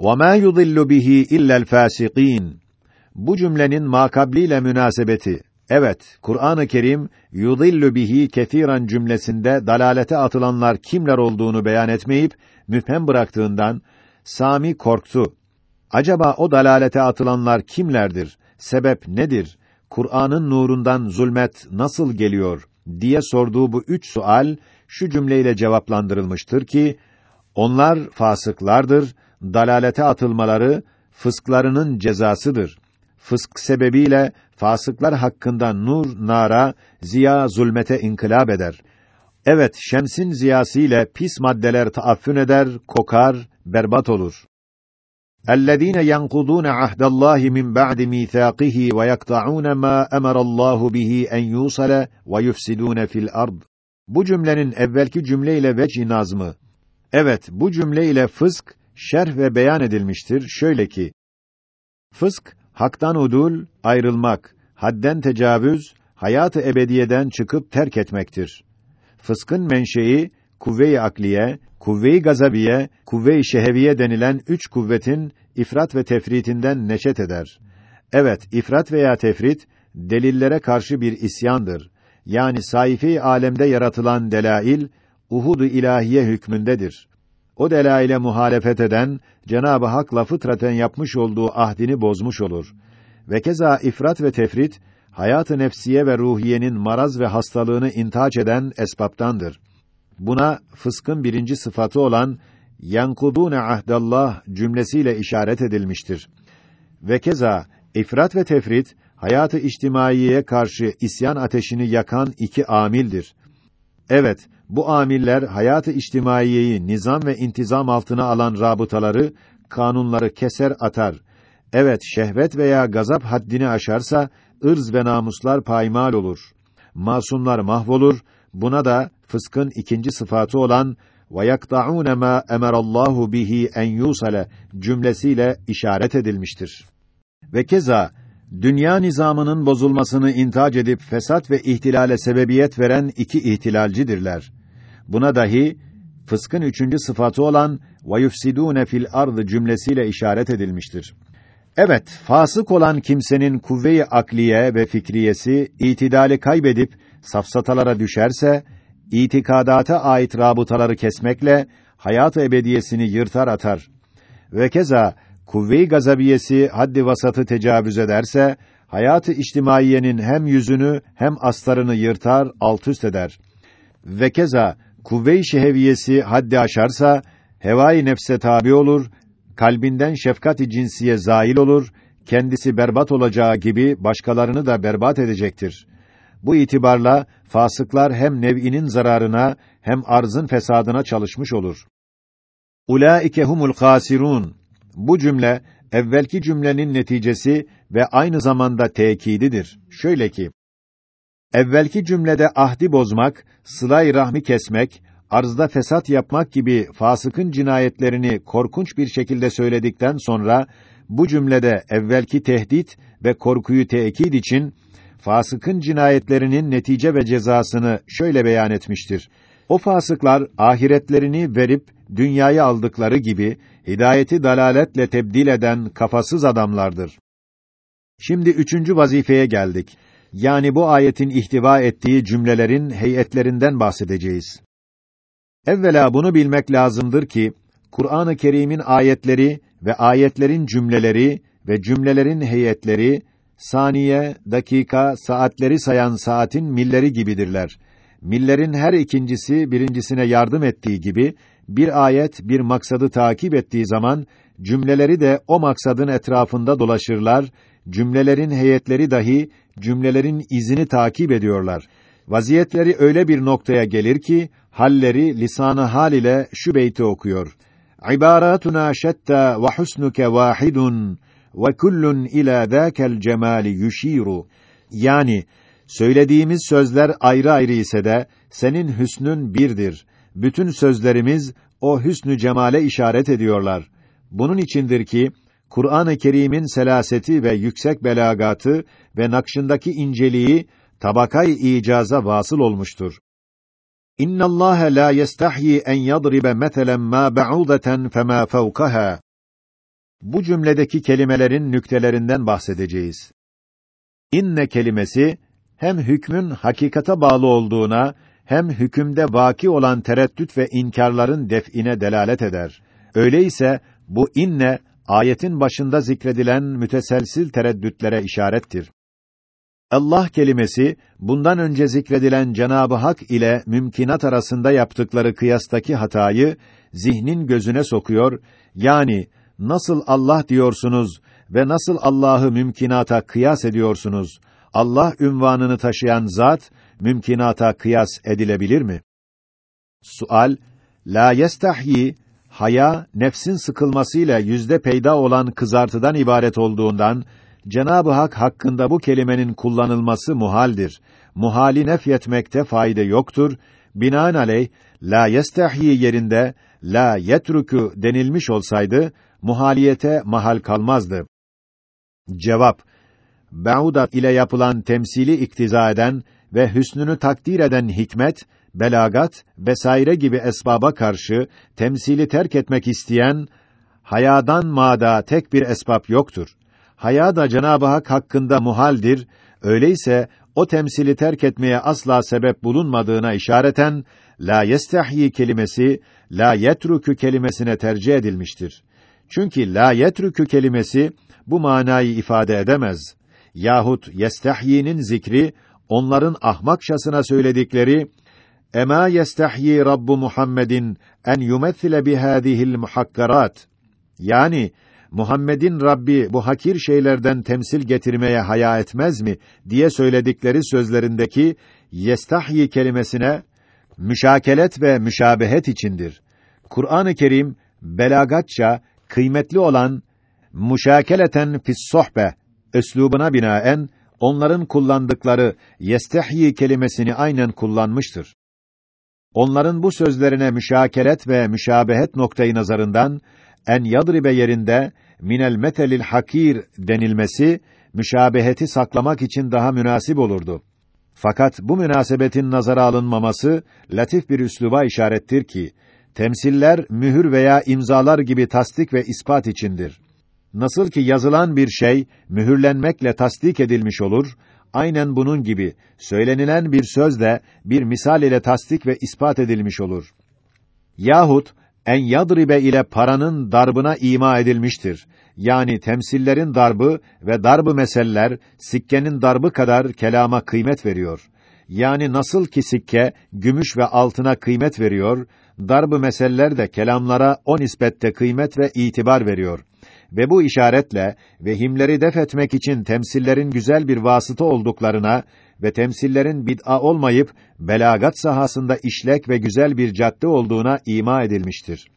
وَمَا يُضِلُّ بِهِ إِلَّا الْفَاسِقِينَ Bu cümlenin makabliyle münasebeti. Evet, Kur'an-ı Kerim yudillu bihi ketiran cümlesinde dalalete atılanlar kimler olduğunu beyan etmeyip müphem bıraktığından Sami korktu. Acaba o dalalete atılanlar kimlerdir? Sebep nedir? Kur'an'ın nurundan zulmet nasıl geliyor diye sorduğu bu üç sual şu cümleyle cevaplandırılmıştır ki onlar fasıklardır, dalalete atılmaları fısklarının cezasıdır. Fısk sebebiyle fasıklar hakkında nur nara, ziya zulmete inkılap eder. Evet, şemsin ziyasıyla pis maddeler taaffün eder, kokar, berbat olur. اَلَّذ۪ينَ يَنْقُضُونَ عَهْدَ اللّٰهِ مِنْ بَعْدِ مِيثَاقِهِ وَيَقْطَعُونَ مَا أَمَرَ اللّٰهُ بِهِ اَنْ يُوصَلَ وَيُفْسِدُونَ فِي الْأَرْضِ Bu cümlenin evvelki cümleyle vecih nazmı. Evet, bu cümle ile fısk, şerh ve beyan edilmiştir. Şöyle ki, fısk, haktan udul, ayrılmak, hadden tecavüz, hayatı ebediyeden çıkıp terk etmektir. Fıskın menşei, kuvve-i akliye, kuvve-i gazabiye, kuvve-i şeheviye denilen üç kuvvetin ifrat ve tefritinden neşet eder. Evet, ifrat veya tefrit, delillere karşı bir isyandır. Yani sayfi alemde yaratılan delail, Uhud-u ilahiye hükmündedir. O delaile muhalefet eden, Cenab-ı Hak'la fıtraten yapmış olduğu ahdini bozmuş olur. Ve keza ifrat ve tefrit, hayat-ı nefsiye ve ruhiyenin maraz ve hastalığını intaç eden esbaptandır. Buna fıskın birinci sıfatı olan yankudune ahdallah cümlesiyle işaret edilmiştir. Ve keza ifrat ve tefrit hayatı içtimaiyeye karşı isyan ateşini yakan iki amildir. Evet, bu amiller hayatı içtimaiyeyi nizam ve intizam altına alan rabıtaları, kanunları keser atar. Evet, şehvet veya gazap haddini aşarsa ırz ve namuslar paymal olur. Masumlar mahvolur. Buna da fıskın ikinci sıfatı olan ve yaktaun ma emarallahu bihi en yusale cümlesiyle işaret edilmiştir. Ve keza dünya nizamının bozulmasını intac edip fesat ve ihtilale sebebiyet veren iki ihtilalcidirler. Buna dahi fıskın üçüncü sıfatı olan vayufsidune fil ardı cümlesiyle işaret edilmiştir. Evet, fasık olan kimsenin kuvve-i akliye ve fikriyesi itidali kaybedip safsatalara düşerse, itikadata ait rabıtaları kesmekle hayat ebediyesini yırtar atar. Ve keza kuvve-i gazabiyesi haddi vasatı tecavüz ederse, hayatı içtimaiyenin hem yüzünü hem astarını yırtar, alt üst eder. Ve keza kuvve-i şeheviyesi haddi aşarsa, hevai nefse tabi olur, kalbinden şefkat-i cinsiye zail olur, kendisi berbat olacağı gibi başkalarını da berbat edecektir. Bu itibarla fasıklar hem nev'inin zararına hem arzın fesadına çalışmış olur. Ulaike humul hasirun. Bu cümle evvelki cümlenin neticesi ve aynı zamanda tekididir. Şöyle ki: Evvelki cümlede ahdi bozmak, sılay rahmi kesmek, arzda fesat yapmak gibi fasıkın cinayetlerini korkunç bir şekilde söyledikten sonra bu cümlede evvelki tehdit ve korkuyu tekid için fasıkın cinayetlerinin netice ve cezasını şöyle beyan etmiştir. O fasıklar ahiretlerini verip dünyayı aldıkları gibi hidayeti dalaletle tebdil eden kafasız adamlardır. Şimdi üçüncü vazifeye geldik. Yani bu ayetin ihtiva ettiği cümlelerin heyetlerinden bahsedeceğiz. Evvela bunu bilmek lazımdır ki Kur'an-ı Kerim'in ayetleri ve ayetlerin cümleleri ve cümlelerin heyetleri saniye, dakika, saatleri sayan saatin milleri gibidirler. Millerin her ikincisi birincisine yardım ettiği gibi bir ayet bir maksadı takip ettiği zaman cümleleri de o maksadın etrafında dolaşırlar. Cümlelerin heyetleri dahi cümlelerin izini takip ediyorlar. Vaziyetleri öyle bir noktaya gelir ki halleri lisanı hal ile şu beyti okuyor. İbaratuna şetta ve husnuke vahidun ve kullun ila zâkel cemali yuşiru. Yani söylediğimiz sözler ayrı ayrı ise de senin hüsnün birdir. Bütün sözlerimiz o hüsnü cemale işaret ediyorlar. Bunun içindir ki Kur'an-ı Kerim'in selaseti ve yüksek belagatı ve nakşındaki inceliği tabakay icaza vasıl olmuştur. İnna Allah la yestahyi en yadribe meselen ma ba'udeten fema fawqaha. bu cümledeki kelimelerin nüktelerinden bahsedeceğiz. İnne kelimesi hem hükmün hakikata bağlı olduğuna hem hükümde vaki olan tereddüt ve inkarların def'ine delalet eder. Öyleyse bu inne ayetin başında zikredilen müteselsil tereddütlere işarettir. Allah kelimesi bundan önce zikredilen Cenabı Hak ile mümkinat arasında yaptıkları kıyastaki hatayı zihnin gözüne sokuyor. Yani nasıl Allah diyorsunuz ve nasıl Allah'ı mümkinata kıyas ediyorsunuz? Allah ünvanını taşıyan zat mümkinata kıyas edilebilir mi? Sual: La yestahyi haya nefsin sıkılmasıyla yüzde peyda olan kızartıdan ibaret olduğundan Cenab-ı Hak hakkında bu kelimenin kullanılması muhaldir. Muhali nefyetmekte fayda yoktur. Binaenaleyh la yestahyi yerinde la yetruku denilmiş olsaydı muhaliyete mahal kalmazdı. Cevap: Bauda ile yapılan temsili iktiza eden ve hüsnünü takdir eden hikmet, belagat vesaire gibi esbaba karşı temsili terk etmek isteyen hayadan mada tek bir esbab yoktur. Haya da Cenab-ı Hak hakkında muhaldir. Öyleyse o temsili terk etmeye asla sebep bulunmadığına işareten la yestahyi kelimesi la yetruku kelimesine tercih edilmiştir. Çünkü la yetruku kelimesi bu manayı ifade edemez. Yahut yestahyinin zikri onların ahmakçasına söyledikleri Ema yestahyi Rabbu Muhammedin en yumethile bi hadihi'l muhakkarat. Yani Muhammed'in Rabbi bu hakir şeylerden temsil getirmeye haya etmez mi diye söyledikleri sözlerindeki yestahyi kelimesine müşakelet ve müşabehet içindir. Kur'an-ı Kerim belagatça kıymetli olan müşakeleten fis sohbe üslubuna binaen onların kullandıkları yestahyi kelimesini aynen kullanmıştır. Onların bu sözlerine müşakelet ve müşabehet noktayı nazarından en yadribe yerinde minel metelil hakir denilmesi müşabeheti saklamak için daha münasip olurdu. Fakat bu münasebetin nazara alınmaması latif bir üsluba işarettir ki temsiller mühür veya imzalar gibi tasdik ve ispat içindir. Nasıl ki yazılan bir şey mühürlenmekle tasdik edilmiş olur, aynen bunun gibi söylenilen bir söz de bir misal ile tasdik ve ispat edilmiş olur. Yahut en yadribe ile paranın darbına ima edilmiştir. Yani temsillerin darbı ve darbı meseller sikkenin darbı kadar kelama kıymet veriyor. Yani nasıl ki sikke gümüş ve altına kıymet veriyor, darbı meseller de kelamlara o nispette kıymet ve itibar veriyor. Ve bu işaretle vehimleri def etmek için temsillerin güzel bir vasıta olduklarına ve temsillerin bid'a olmayıp belagat sahasında işlek ve güzel bir cadde olduğuna ima edilmiştir.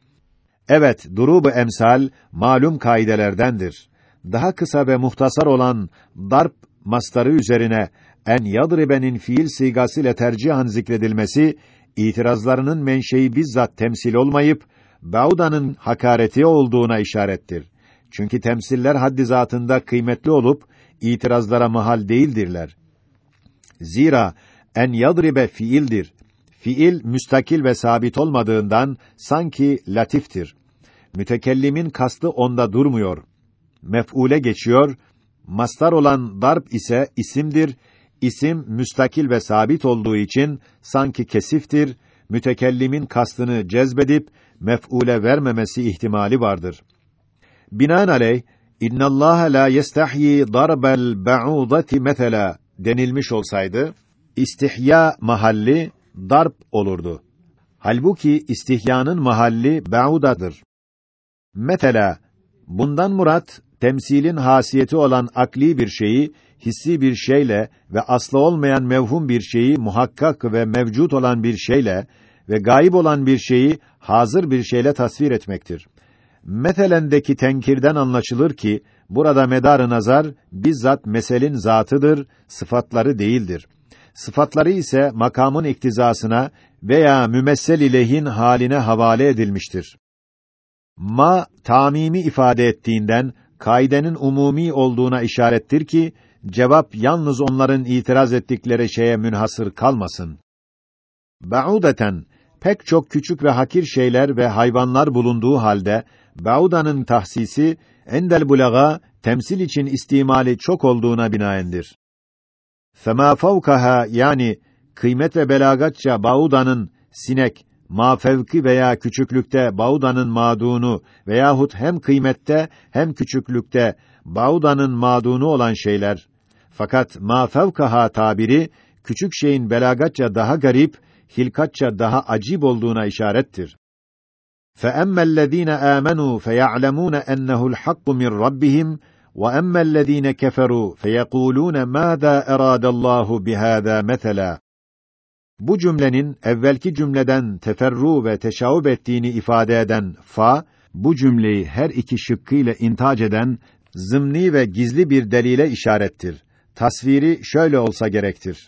Evet, durubu emsal malum kaidelerdendir. Daha kısa ve muhtasar olan darp mastarı üzerine en yadribenin fiil sigasıyla tercihan zikredilmesi itirazlarının menşei bizzat temsil olmayıp Bauda'nın hakareti olduğuna işarettir. Çünkü temsiller haddi zatında kıymetli olup itirazlara mahal değildirler. Zira en yadribe fiildir. Fiil müstakil ve sabit olmadığından sanki latiftir. Mütekellimin kastı onda durmuyor. Mef'ule geçiyor. Mastar olan darp ise isimdir. İsim müstakil ve sabit olduğu için sanki kesiftir. Mütekellimin kastını cezbedip mef'ule vermemesi ihtimali vardır. Binaenaleyh İnna Allah la yestahyi darbel ba'udati mesela denilmiş olsaydı istihya mahalli darp olurdu. Halbuki istihyanın mahalli ba'udadır. Mesela bundan murat temsilin hasiyeti olan akli bir şeyi hissi bir şeyle ve aslı olmayan mevhum bir şeyi muhakkak ve mevcut olan bir şeyle ve gayib olan bir şeyi hazır bir şeyle tasvir etmektir. Metelendeki tenkirden anlaşılır ki burada medar nazar bizzat meselin zatıdır, sıfatları değildir. Sıfatları ise makamın iktizasına veya mümessel ilehin haline havale edilmiştir. Ma tamimi ifade ettiğinden kaidenin umumi olduğuna işarettir ki cevap yalnız onların itiraz ettikleri şeye münhasır kalmasın. Ba'udeten pek çok küçük ve hakir şeyler ve hayvanlar bulunduğu halde Baudanın tahsisi endel bulaga temsil için istimali çok olduğuna binaendir. Fema fevkaha yani kıymet ve belagatça Baudanın sinek, ma fevki veya küçüklükte Baudanın madunu veyahut hem kıymette hem küçüklükte Baudanın madunu olan şeyler. Fakat ma fevkaha tabiri küçük şeyin belagatça daha garip, hilkatça daha acib olduğuna işarettir. فَأَمَّا الَّذ۪ينَ آمَنُوا فَيَعْلَمُونَ أَنَّهُ الْحَقُّ مِنْ رَبِّهِمْ وَأَمَّا الَّذ۪ينَ كَفَرُوا فَيَقُولُونَ مَاذَا اَرَادَ اللّٰهُ بِهَذَا مَثَلًا Bu cümlenin evvelki cümleden teferru ve teşaub ettiğini ifade eden fa, bu cümleyi her iki şıkkıyla intac eden zımni ve gizli bir delile işarettir. Tasviri şöyle olsa gerektir.